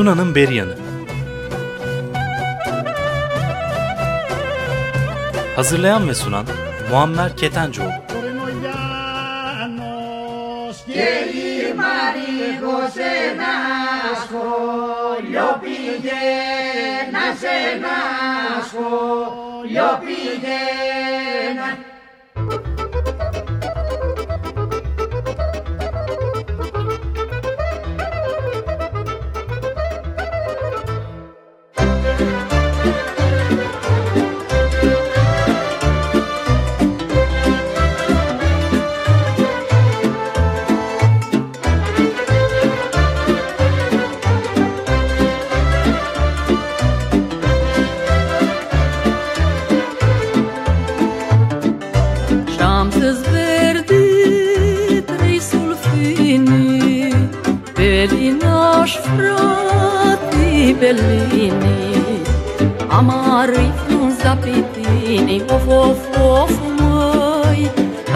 Tuna'nın Beryanı Hazırlayan ve sunan Muammer Ketencoğlu. Yo pillé, nace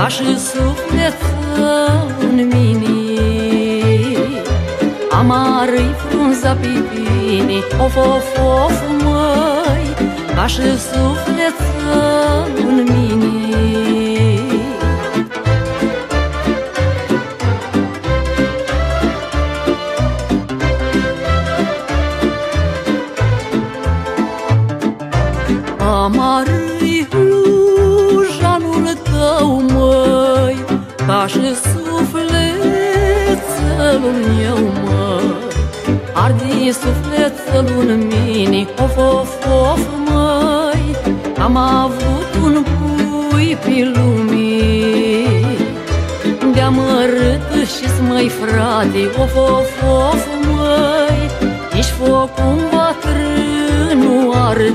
Aș suflet în mine Amar-i frunza pipinii Of, of, of, măi. Aș suflet Ardi sufletul în mine, of, of, of, măi, Am avut un pui pe lumii, De-am și măi, frate, of, of, of, măi, Ești foc un bătrân, arde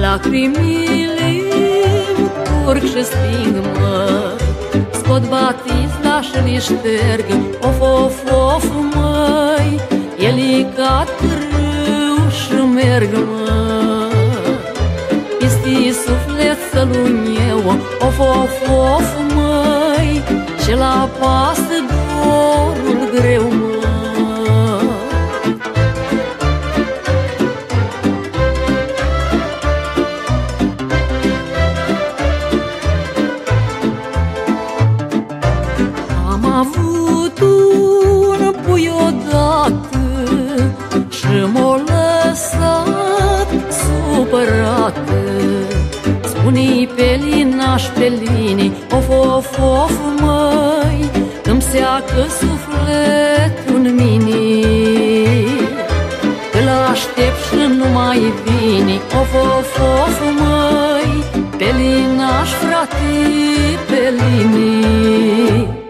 Lacrimile curg și sting, măi. Scot batizla și li șterg Of, of, of, măi Eli ca râu și merg, măi. Pisti suflet să-l eu Of, of, of, măi Și la pasă dorul greu, măi sufletul în mine Îl aștept și nu mai vine Of, of, of, măi Pe linaș, frate, pe linii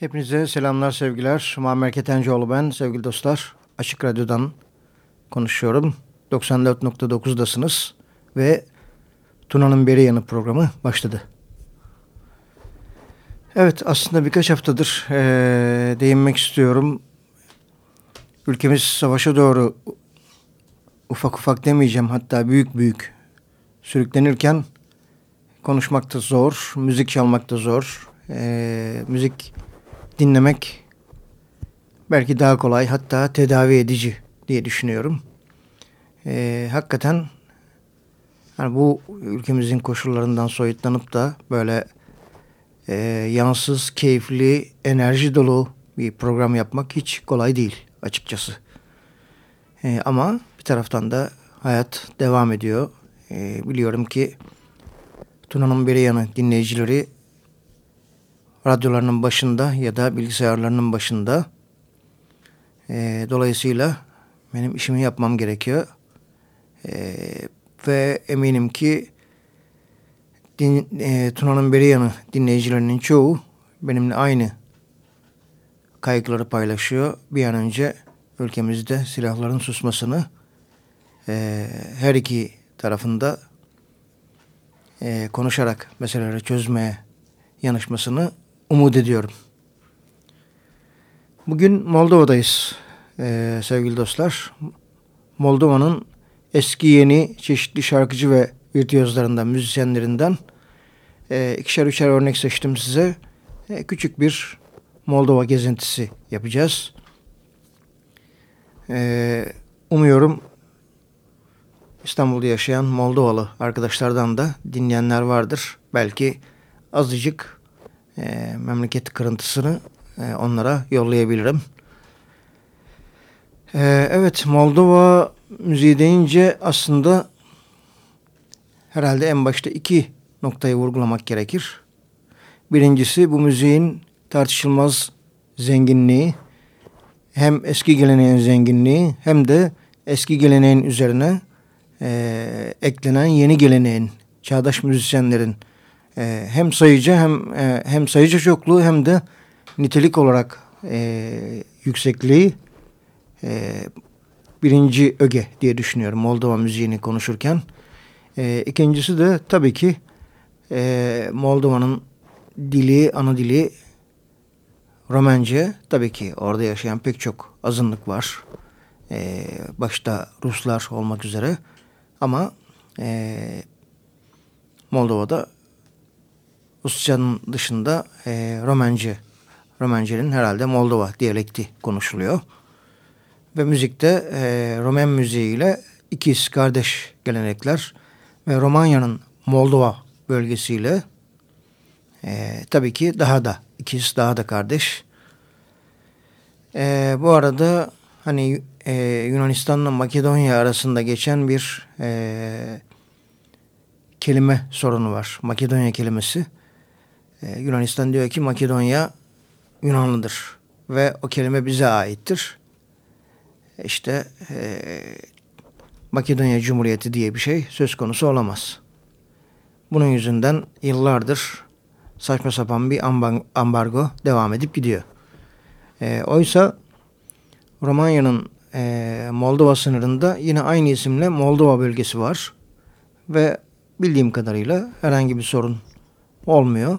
Hepinize selamlar sevgiler. Muammer Ketencoğlu ben sevgili dostlar. Açık Radyo'dan konuşuyorum. 94.9'dasınız ve Tuna'nın Beri Yanı programı başladı. Evet aslında birkaç haftadır e, değinmek istiyorum. Ülkemiz savaşa doğru ufak ufak demeyeceğim hatta büyük büyük sürüklenirken konuşmak da zor, müzik çalmak da zor. E, müzik dinlemek belki daha kolay hatta tedavi edici diye düşünüyorum. E, hakikaten yani bu ülkemizin koşullarından soyutlanıp da böyle e, yansız, keyifli, enerji dolu bir program yapmak hiç kolay değil açıkçası. E, ama bir taraftan da hayat devam ediyor. E, biliyorum ki Tuna'nın biri yanı dinleyicileri radyolarının başında ya da bilgisayarlarının başında. E, dolayısıyla benim işimi yapmam gerekiyor. E, ve eminim ki din, e, Tuna'nın beri yanı dinleyicilerinin çoğu benimle aynı kaygıları paylaşıyor. Bir an önce ülkemizde silahların susmasını e, her iki tarafında e, konuşarak meseleleri çözmeye yanışmasını umut ediyorum. Bugün Moldova'dayız e, sevgili dostlar. Moldova'nın eski yeni çeşitli şarkıcı ve virtüözlerinden, müzisyenlerinden e, ikişer üçer örnek seçtim size. E, küçük bir Moldova gezintisi yapacağız. E, umuyorum İstanbul'da yaşayan Moldovalı arkadaşlardan da dinleyenler vardır. Belki azıcık e, memleket kırıntısını e, onlara yollayabilirim. E, evet Moldova müziği deyince aslında herhalde en başta iki noktayı vurgulamak gerekir. Birincisi bu müziğin tartışılmaz zenginliği hem eski geleneğin zenginliği hem de eski geleneğin üzerine e, eklenen yeni geleneğin, çağdaş müzisyenlerin e, hem sayıcı hem e, hem sayıcı çokluğu hem de nitelik olarak e, yüksekliği e, birinci öge diye düşünüyorum Moldova müziğini konuşurken. E, ikincisi de tabii ki e, Moldova'nın dili, ana dili Romence. Tabii ki orada yaşayan pek çok azınlık var. E, başta Ruslar olmak üzere. Ama e, Moldova'da Rusçanın dışında e, Romence, Romence'nin herhalde Moldova diyalekti konuşuluyor. Ve müzikte e, Romen müziğiyle ikiz kardeş gelenekler ve Romanya'nın Moldova bölgesiyle e, tabii ki daha da ikiz daha da kardeş. E, bu arada hani e, Yunanistan'la Makedonya arasında geçen bir e, kelime sorunu var. Makedonya kelimesi. E, Yunanistan diyor ki Makedonya Yunanlıdır ve o kelime bize aittir. İşte e, Makedonya Cumhuriyeti diye bir şey söz konusu olamaz. Bunun yüzünden yıllardır saçma sapan bir ambargo devam edip gidiyor. E, oysa Romanya'nın e, Moldova sınırında yine aynı isimle Moldova bölgesi var. Ve bildiğim kadarıyla herhangi bir sorun olmuyor.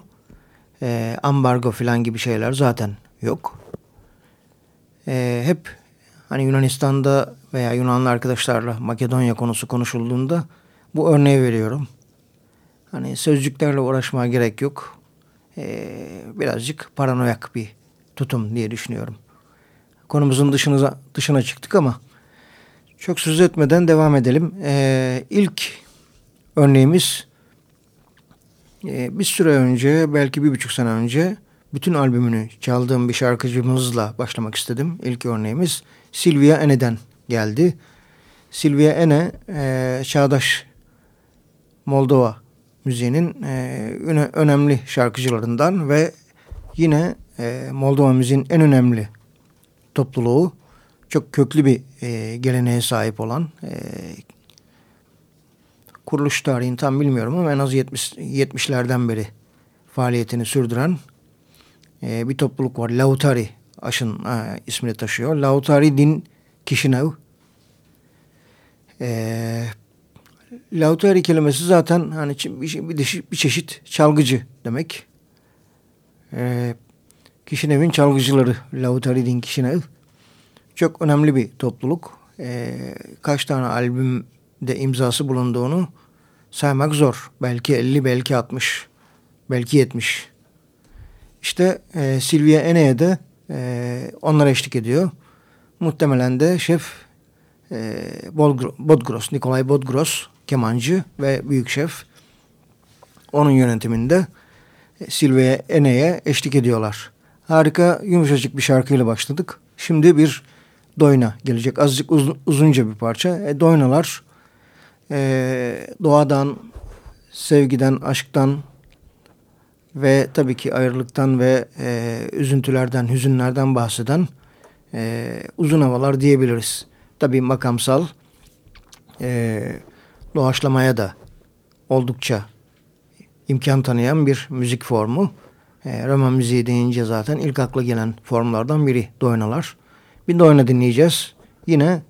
E, ambargo falan gibi şeyler zaten yok. E, hep hani Yunanistan'da veya Yunanlı arkadaşlarla Makedonya konusu konuşulduğunda bu örneği veriyorum. Hani sözcüklerle uğraşmaya gerek yok. E, birazcık paranoyak bir tutum diye düşünüyorum konumuzun dışına, dışına çıktık ama çok söz etmeden devam edelim. Ee, ilk örneğimiz e, bir süre önce belki bir buçuk sene önce bütün albümünü çaldığım bir şarkıcımızla başlamak istedim. İlk örneğimiz Silvia Ene'den geldi. Silvia Ene e, çağdaş Moldova müziğinin e, önemli şarkıcılarından ve yine e, Moldova müziğin en önemli topluluğu çok köklü bir e, geleneğe sahip olan e, kuruluş tarihini tam bilmiyorum ama en az 70 70'lerden beri faaliyetini sürdüren e, bir topluluk var. Lautari aşın e, ismini taşıyor. Lautari Din Kişinev. E, Lautari kelimesi zaten hani bir, bir, bir çeşit çalgıcı demek. E, Kişinev'in çalgıcıları Lautari Din Kişinev çok önemli bir topluluk. E, kaç tane albümde imzası bulunduğunu saymak zor. Belki 50, belki 60, belki 70. İşte e, Silvia Ene'ye de e, onlar eşlik ediyor. Muhtemelen de şef e, Bodgros, Nikolay Bodgros kemancı ve büyük şef. Onun yönetiminde e, Silvia Ene'ye eşlik ediyorlar. Harika yumuşacık bir şarkıyla başladık. Şimdi bir doyna gelecek. Azıcık uz uzunca bir parça. E, doynalar e, doğadan, sevgiden, aşktan ve tabii ki ayrılıktan ve e, üzüntülerden, hüzünlerden bahseden e, uzun havalar diyebiliriz. Tabii makamsal e, doğaçlamaya da oldukça imkan tanıyan bir müzik formu. E, Roma müziği deyince zaten ilk akla gelen formlardan biri doynalar. Bir doyna dinleyeceğiz. Yine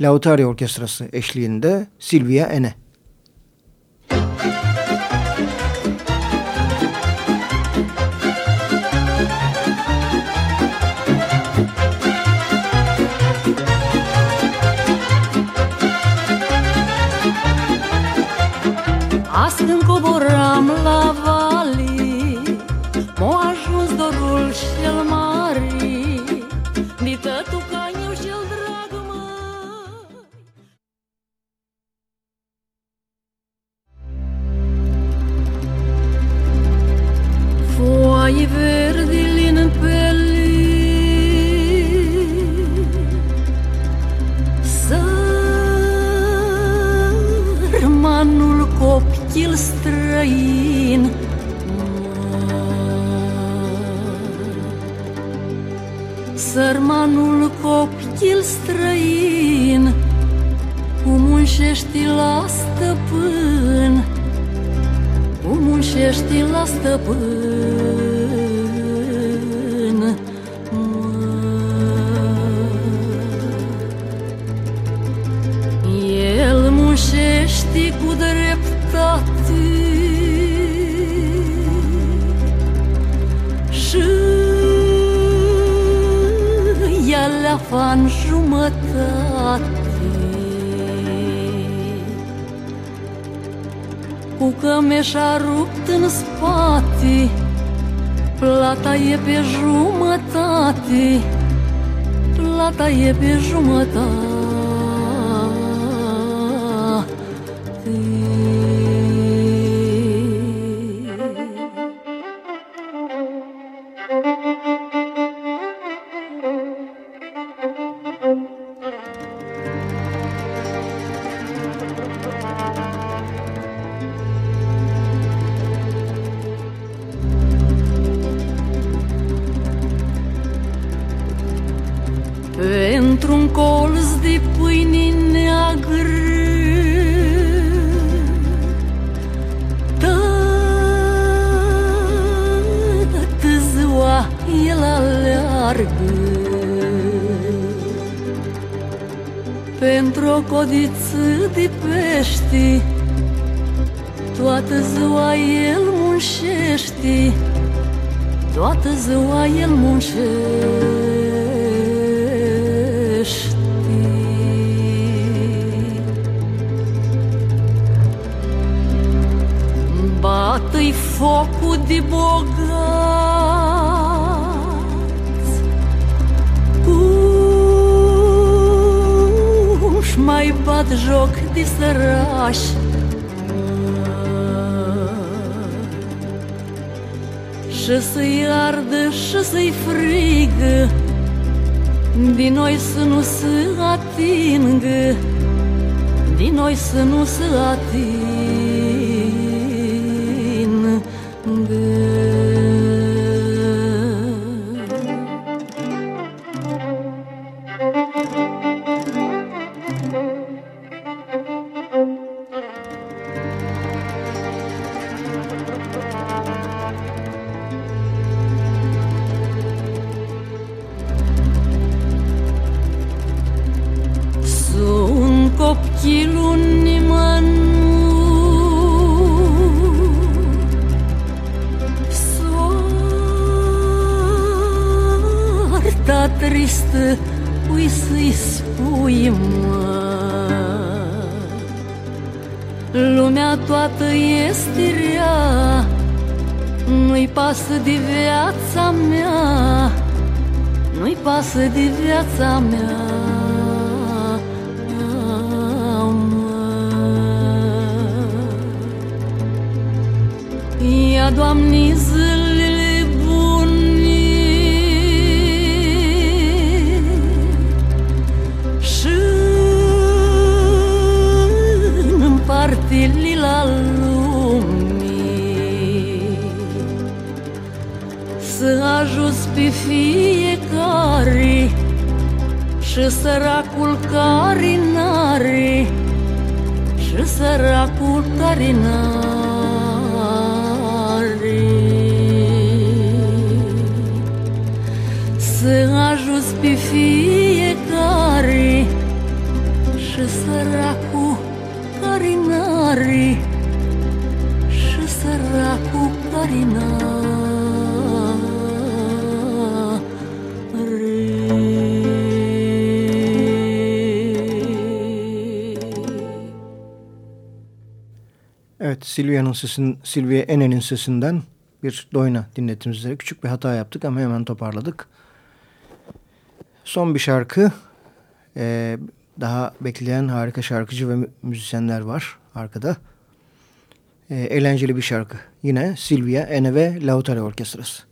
Lautari Orkestrası eşliğinde Silvia Ene. Acum la vali M-a ajuns dorul cel mare. Di tătu caniu cel drag mă Foaie verde lin pelli Sărmanul copil strâng străin. Sărmanul copil străin Cum munșești la stăpân Cum munșești la stăpân. El munșește cu dreptate fan jumătate. Cu cămeșa rupt în spate Plata e pe jumătate. Plata e pe jumătate el munșește Bată-i focul de bogat. Cum-și mai bat joc de sărași Și să-i ardă și să-i frigă Din noi să nu se atingă Din noi să nu se atingă săracul ca Silvia'nın sesin, Silvia Ene'nin sesinden bir doyna dinlettiğimiz üzere küçük bir hata yaptık ama hemen toparladık. Son bir şarkı. Ee, daha bekleyen harika şarkıcı ve müzisyenler var arkada. Ee, eğlenceli bir şarkı. Yine Silvia Ene ve Lautaro Orkestrası.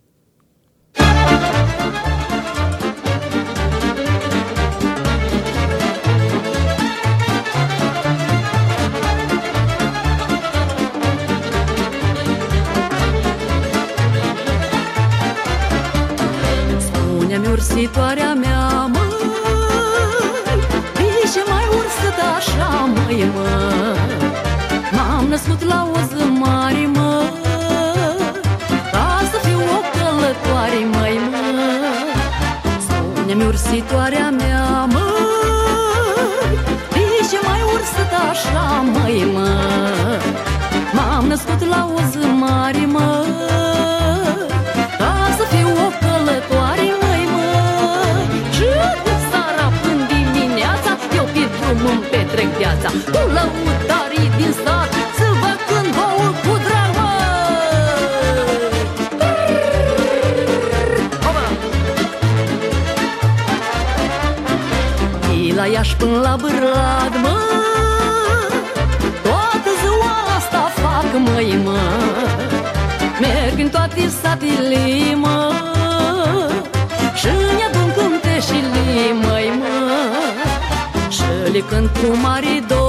Ursitoarea mea, măi De ce mai ursă așa, măi, mă. M-am născut la o zi mare, când cu marido.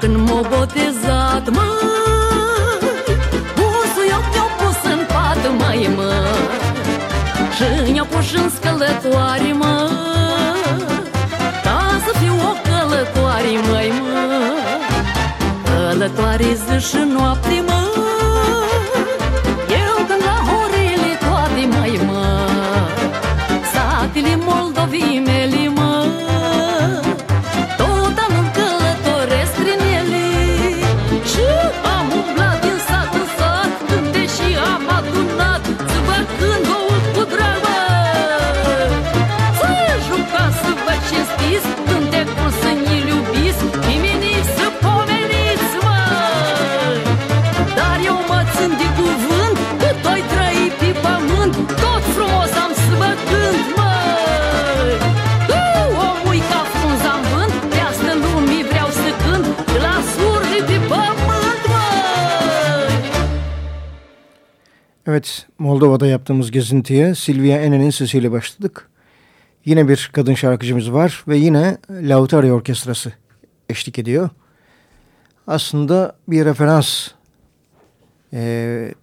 Când m-au botezat, măi Busul eu mi-au pus în pat, măi, mă. Și mi-au pus în scălătoare, mă. Ca să fiu o călătoare, măi, mă. Călătoare zi și noapte, mă Evet, Moldova'da yaptığımız gezintiye Silvia Ene'nin sesiyle başladık. Yine bir kadın şarkıcımız var ve yine Lautaro Orkestrası eşlik ediyor. Aslında bir referans. Ee,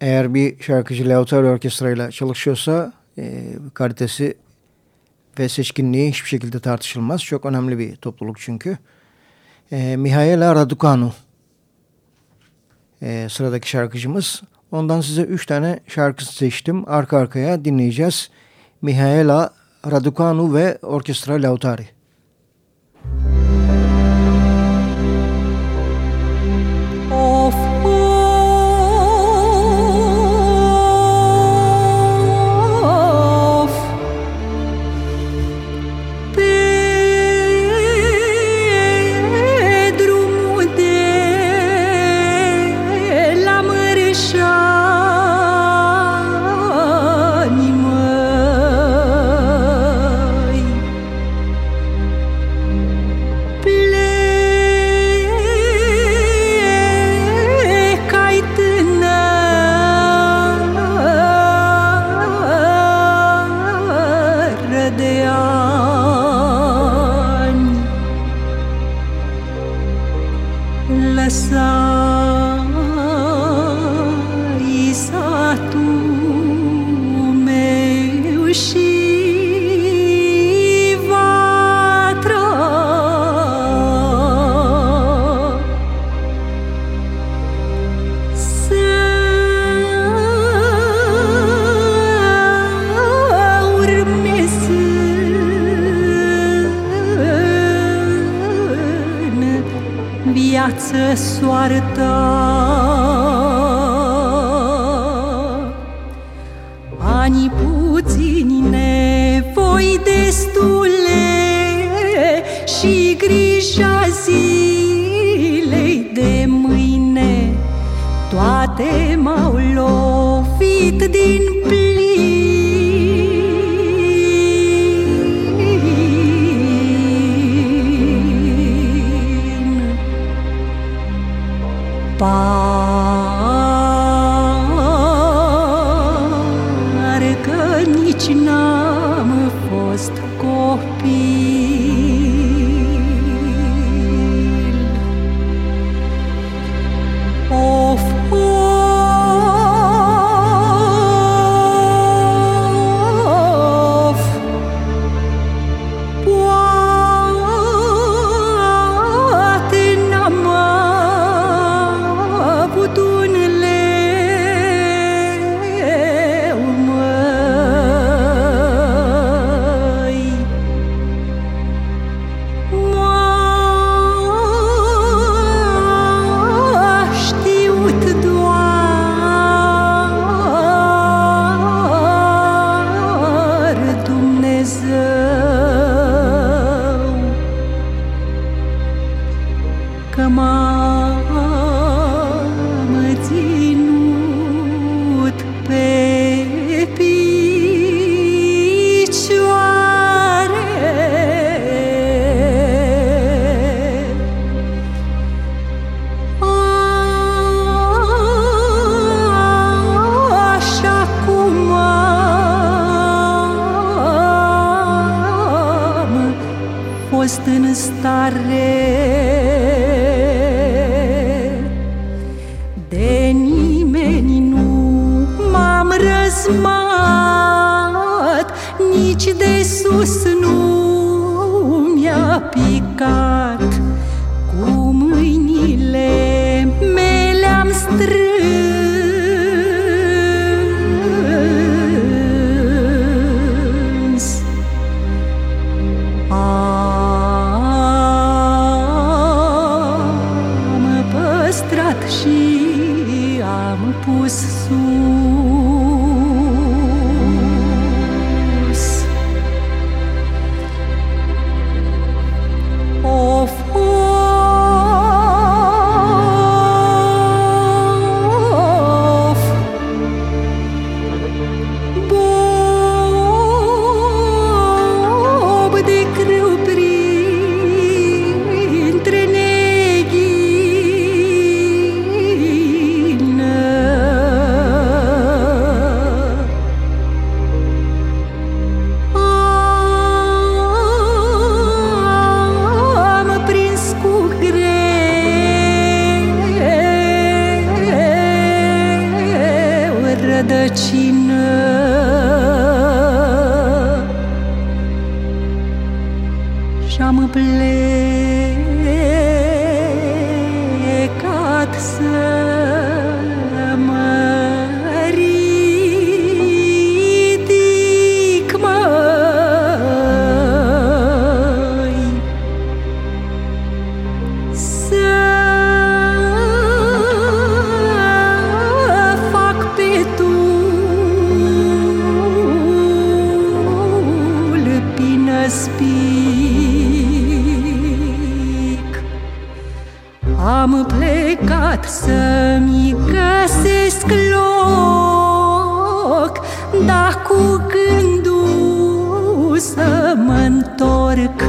eğer bir şarkıcı Lautaro Orkestrayla çalışıyorsa e, kalitesi ve seçkinliği hiçbir şekilde tartışılmaz. Çok önemli bir topluluk çünkü. E, Mihaela Raducanu e, sıradaki şarkıcımız. Ondan size üç tane şarkı seçtim. Arka arkaya dinleyeceğiz. Mihaela Raducanu ve Orkestra Lautari. Întorc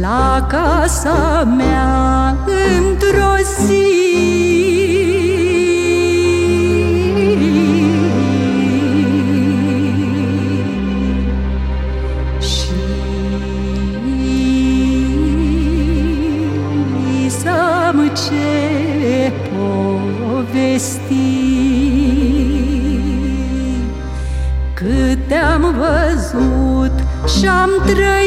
La casa mea într-o zi. Te-am văzut și-am trăit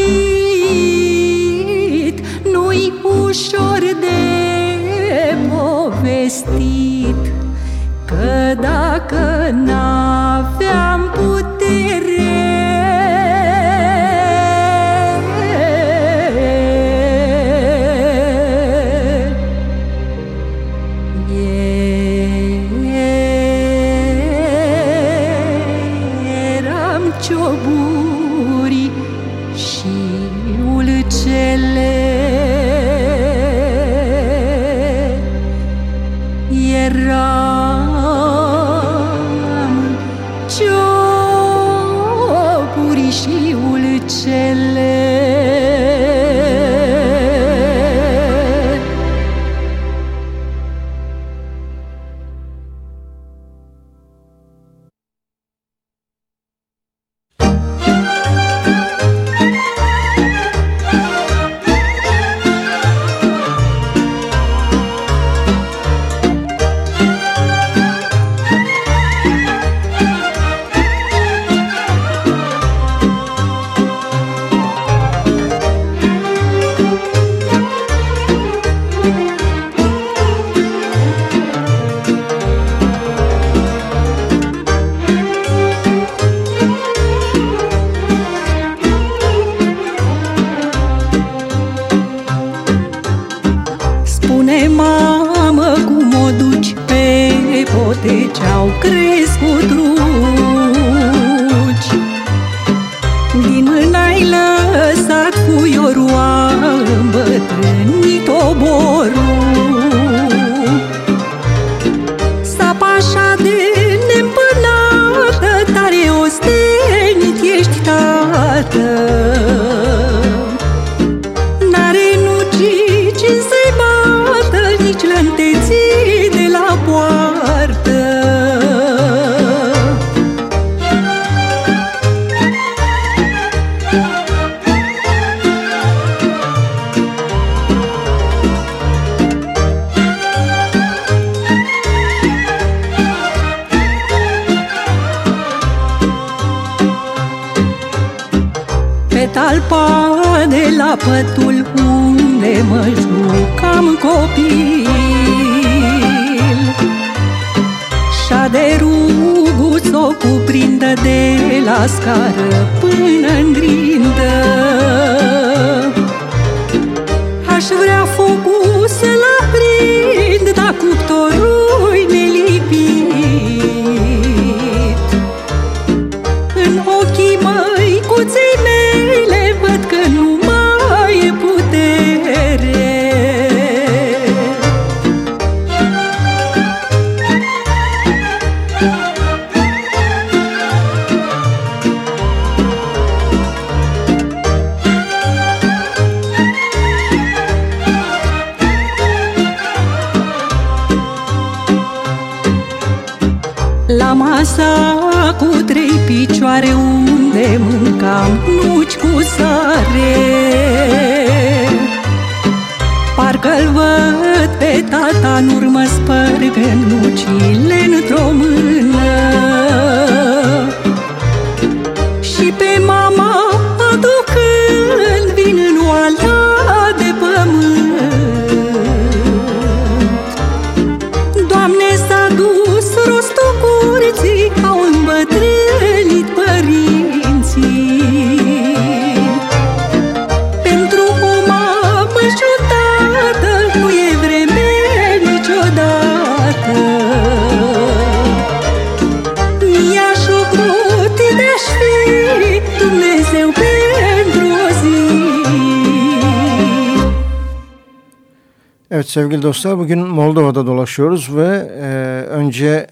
sevgili dostlar bugün Moldova'da dolaşıyoruz ve e, önce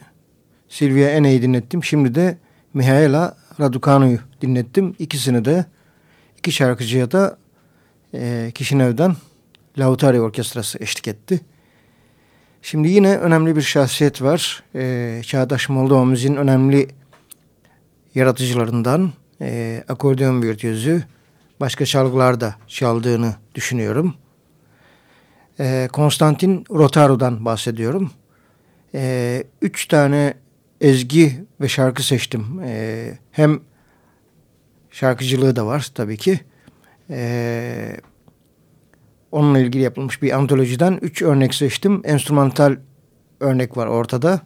Silvia Ene'yi dinlettim. Şimdi de Mihaela Raducanu'yu dinlettim. İkisini de iki şarkıcıya da e, Kişinev'den Lautari Orkestrası eşlik etti. Şimdi yine önemli bir şahsiyet var. E, Çağdaş Moldova müziğin önemli yaratıcılarından e, akordeon virtüözü başka çalgılarda çaldığını düşünüyorum. E, Konstantin Rotaro'dan bahsediyorum. E, üç tane ezgi ve şarkı seçtim. E, hem şarkıcılığı da var tabii ki. E, onunla ilgili yapılmış bir antolojiden üç örnek seçtim. Enstrümantal örnek var ortada.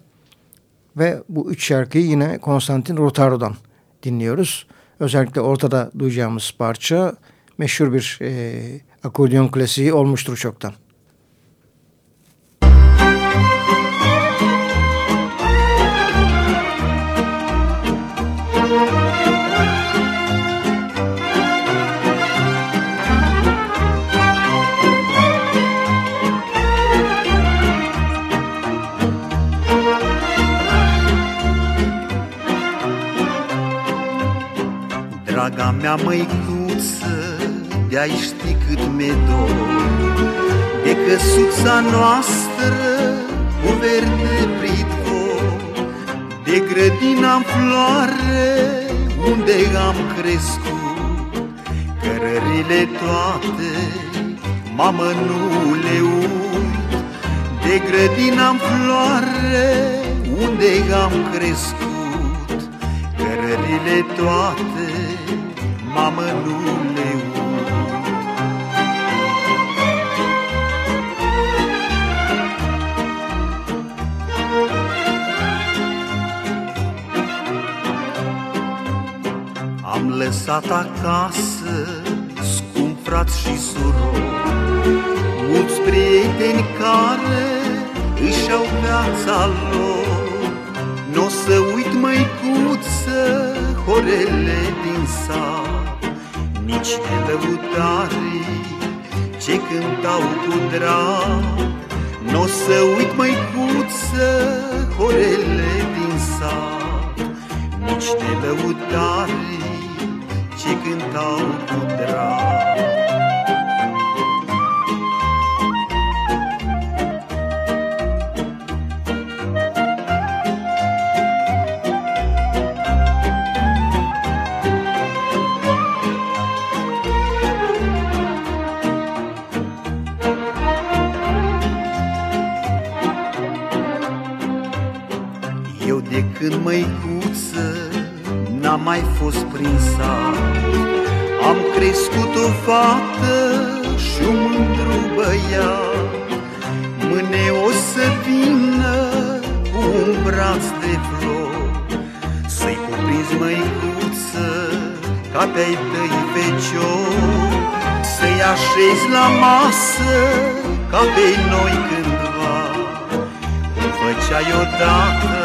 Ve bu üç şarkıyı yine Konstantin Rotaro'dan dinliyoruz. Özellikle ortada duyacağımız parça meşhur bir e, akordeon klasiği olmuştur çoktan. Draga mea măicuță, de-ai ști cât mi-e dor. De căsuța noastră cu verde pridvor De grădina în floare unde am crescut. Cărările toate, mamă nu le uit. De grădina în floare unde am crescut. Cărările toate mamă nu le uit. Am lăsat acasă scump frați și surori. Mulți prieteni care își au viața lor. N-o să uit măicuță horele din sat Nici de lăutarii ce cântau cu drag. N-o să uit măicuță horele din sat. Nici de lăutarii ce cântau cu drag fost prin sat Am crescut o fată și un mândru băiat. Mâine o să vină cu un braț de flori. Să-i cuprinzi măicuță ca pe-ai tăi feciori Să-i așezi la masă ca pe noi cândva. Cum făceai odată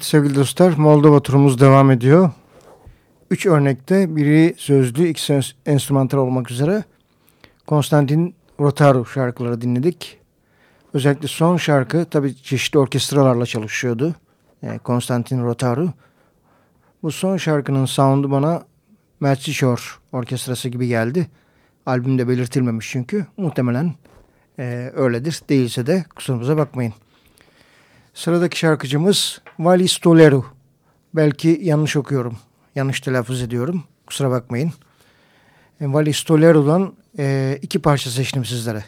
Evet sevgili dostlar Moldova turumuz devam ediyor. Üç örnekte biri sözlü, ikisi enstrümantal olmak üzere Konstantin Rotaru şarkıları dinledik. Özellikle son şarkı tabii çeşitli orkestralarla çalışıyordu. Yani Konstantin Rotaru. Bu son şarkının sound'u bana Melchishore orkestrası gibi geldi. Albümde belirtilmemiş çünkü. Muhtemelen e, öyledir. Değilse de kusurumuza bakmayın. Sıradaki şarkıcımız Vali Stoleru. Belki yanlış okuyorum. Yanlış telaffuz ediyorum. Kusura bakmayın. E, Vali Stoleru'dan e, iki parça seçtim sizlere.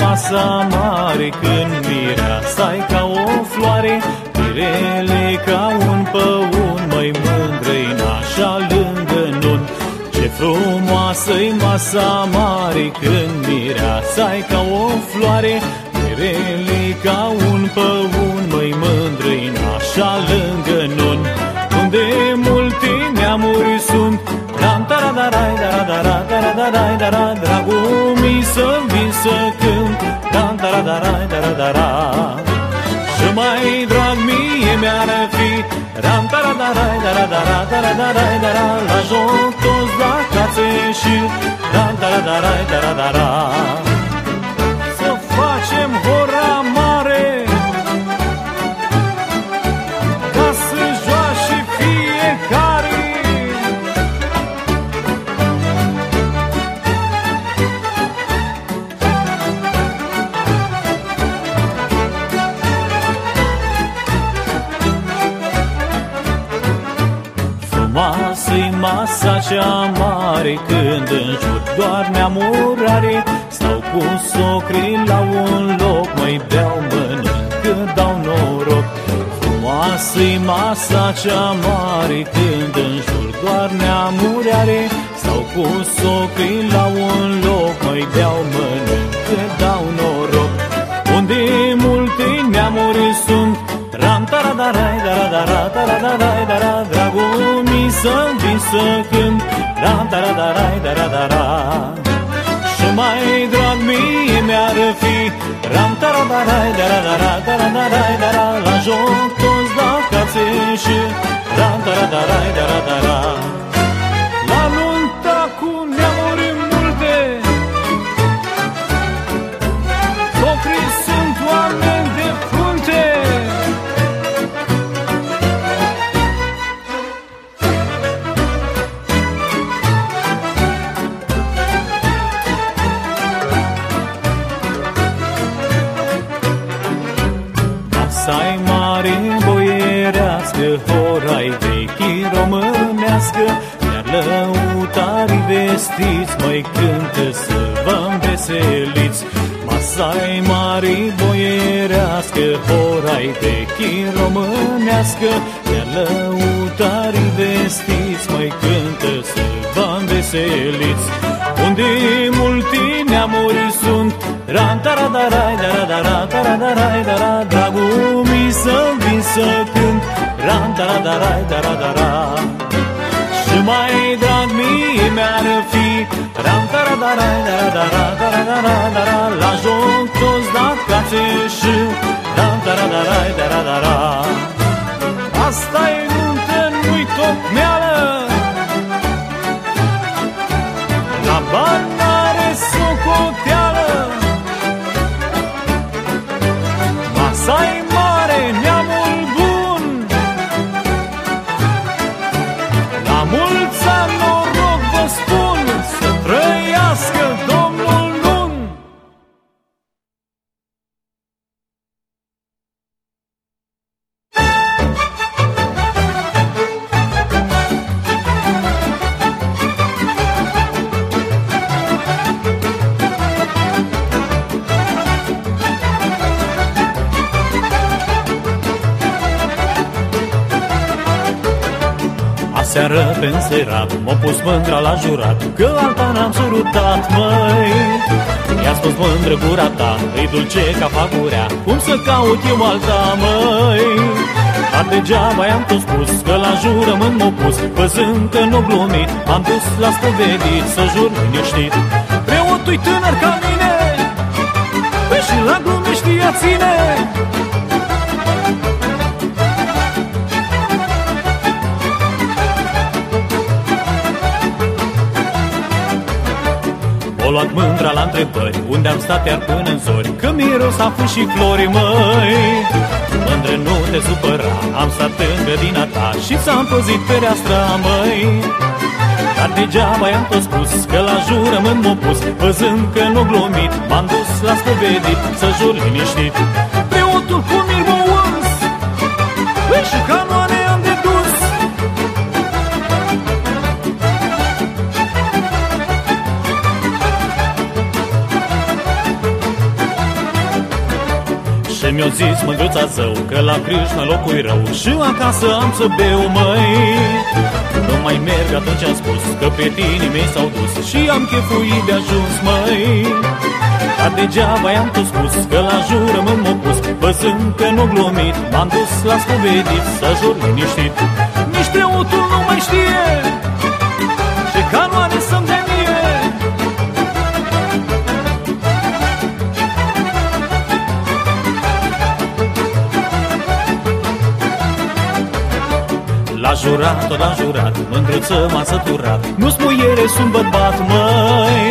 Masa mare Când mirea. Stai ca o floare Mirele ca un păun, măi mândrăi așa lângă nun. Ce frumoasă-i masa mare când mireasa ca o floare Mirele ca un păun, măi mândrăi așa lângă da da da da mi să vin să cânt da da da da da da da da Și mai drag mie mi-ar fi Ram da da da da da da da da da da da da da La joc toți la cațe și Da da da da da da da da da masa cea mare Când în jur doar neamurare Stau cu socrii la un loc Mai beau mănâncă, dau noroc. Frumoasă-i masa cea mare Când în jur doar neamurare Stau cu socrii la un loc Mai beau mănâncă, dau noroc. Unde multe neamuri sunt Ram tara darai dara dara să vin să cânt Da, da, da, da, da, da, da, da Și mai drag mie mi-ar fi Ram, da, da, da, da, da, da, da, da, da, da, da, da, da La joc toți dacă ați ieșit Da, da, da, da, da, da, da, da, da Mai cânte să vă înveseliți. Masai mari boierească, horai de chin românească Iar lăutarii vestiți. Mai cântă să vă înveseliți. Unde multi neamuri sunt Rantara-darai, dara-dara, dara-darai, dara da, da, da, Dragul mi să vin să cânt Rantara-darai, dara-dara Și mai drag mie mi-ar fi la joc toți dacă ați ieșit, ran tara darai dara dara Asta e nuntă, nu-i tocmeală La bani are socoteală Masa-i Aseară pe înserat M-a pus mândra la jurat Că alta n-am surutat, măi. I-a spus mândră gura ta Îi dulce ca facurea Cum să caut eu alta, măi? Dar degeaba i-am tot spus Că la jurământ m-a pus Văzând că nu glumit M-am dus la spovedit Să jur liniștit. Preotul tânăr ca mine Păi și la glume știa ține luat mândra la întrebări Unde am stat iar până în zori Că miros a fost și flori, măi. Mândră, nu te supăra Am stat în grădina ta Și s-am păzit fereastra, măi. Dar degeaba i-am tot spus Că la jurământ m-a pus Văzând că nu glumit M-am dus la spovedit Să jur liniștit. Preotul cu mir m-a uns mi-o zis mândruța zău Că la Crâșna locul rău Și acasă am să beu, măi. Nu mai merg, atunci am spus Că prietenii mei s-au dus Și am chefuit de ajuns, măi. Dar degeaba i-am tot spus Că la jurământ m-au pus Văzând că nu glumit M-am dus la spovedit Să jur liniștit. Nici preotul nu mai știe Și canoane să-mi dea jurat, tot l-a jurat, mândruță m-a săturat. Nu-s muiere, sunt bărbat, măi.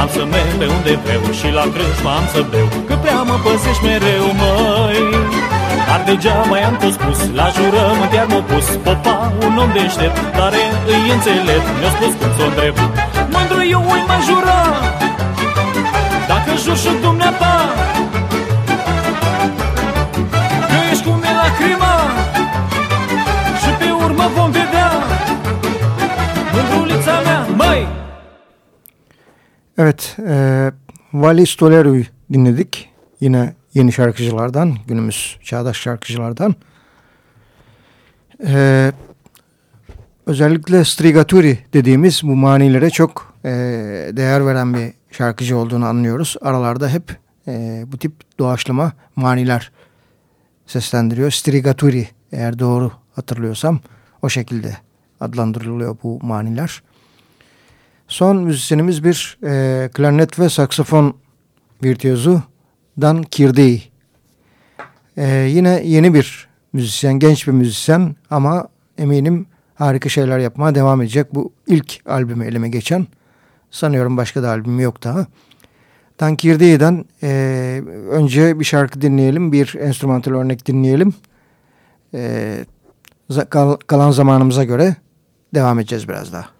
Am să merg pe unde vreau și la crâșmă am să beu Că prea mă păzești mereu, măi. Dar degeaba i-am tot spus, la jurământ iar m-a pus Popa, un om deștept, care îi înțelept. Mi-a spus cum s-o întreb Mândru eu oi mai jura Dacă jur și dumneata măi! Evet, e, Vali Stoleru'yu dinledik. Yine yeni şarkıcılardan, günümüz çağdaş şarkıcılardan. E, özellikle Strigaturi dediğimiz bu manilere çok e, değer veren bir şarkıcı olduğunu anlıyoruz. Aralarda hep e, bu tip doğaçlama maniler seslendiriyor. Strigaturi eğer doğru hatırlıyorsam o şekilde adlandırılıyor bu maniler. Son müzisyenimiz bir e, klarnet ve saksafon virtüözu Dan Kirdey. E, yine yeni bir müzisyen, genç bir müzisyen ama eminim harika şeyler yapmaya devam edecek. Bu ilk albümü elime geçen. Sanıyorum başka da albümü yok daha. Dan Kirdey'den e, önce bir şarkı dinleyelim, bir enstrümantal örnek dinleyelim. E, kalan zamanımıza göre devam edeceğiz biraz daha.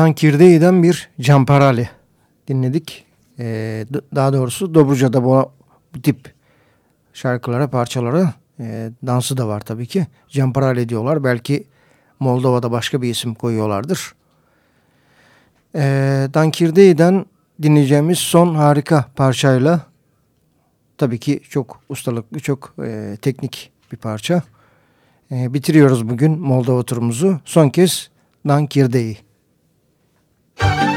Dan Kirdey'den bir Camparali dinledik. Ee, daha doğrusu Dobruca'da bu, bu tip şarkılara, parçalara e, dansı da var tabii ki. Camparali diyorlar. Belki Moldova'da başka bir isim koyuyorlardır. Ee, Dan Kirdey'den dinleyeceğimiz son harika parçayla tabii ki çok ustalıklı, çok e, teknik bir parça. E, bitiriyoruz bugün Moldova turumuzu. Son kez Dan Bye.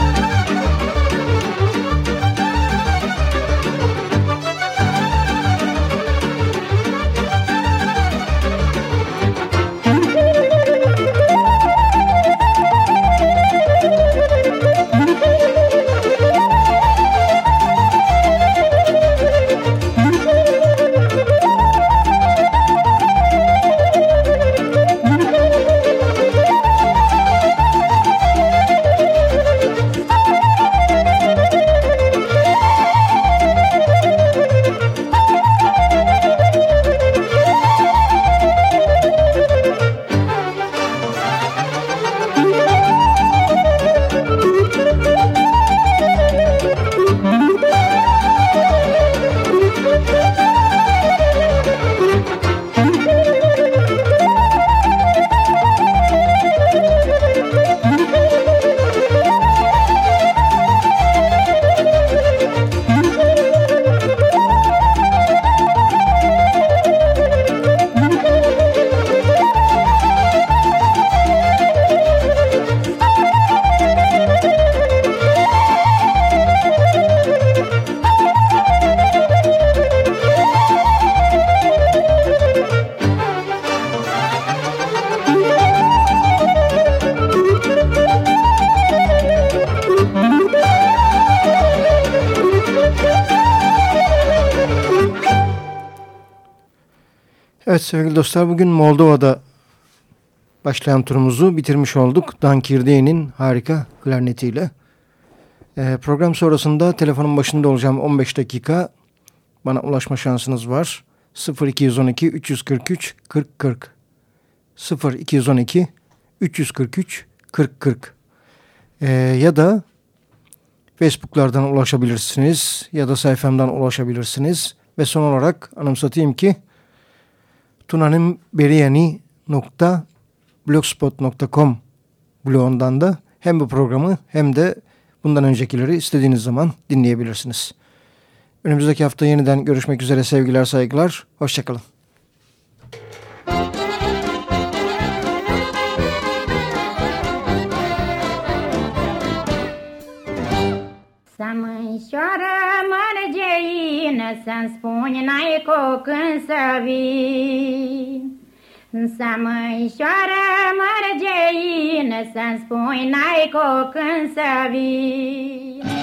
Evet sevgili dostlar bugün Moldova'da başlayan turumuzu bitirmiş olduk. Dan Kirdeğin'in harika klarnetiyle. Ee, program sonrasında telefonun başında olacağım 15 dakika bana ulaşma şansınız var. 0212 343 40 40 0212 343 40 40 ee, ya da Facebook'lardan ulaşabilirsiniz ya da sayfamdan ulaşabilirsiniz. Ve son olarak anımsatayım ki tunanimberiyani.blogspot.com blogundan da hem bu programı hem de bundan öncekileri istediğiniz zaman dinleyebilirsiniz. Önümüzdeki hafta yeniden görüşmek üzere sevgiler saygılar. Hoşçakalın. Să-mi spuni n-ai cu când să vii. Să mânșoară mărgeină, Să-mi spuni n-ai cu când să vii.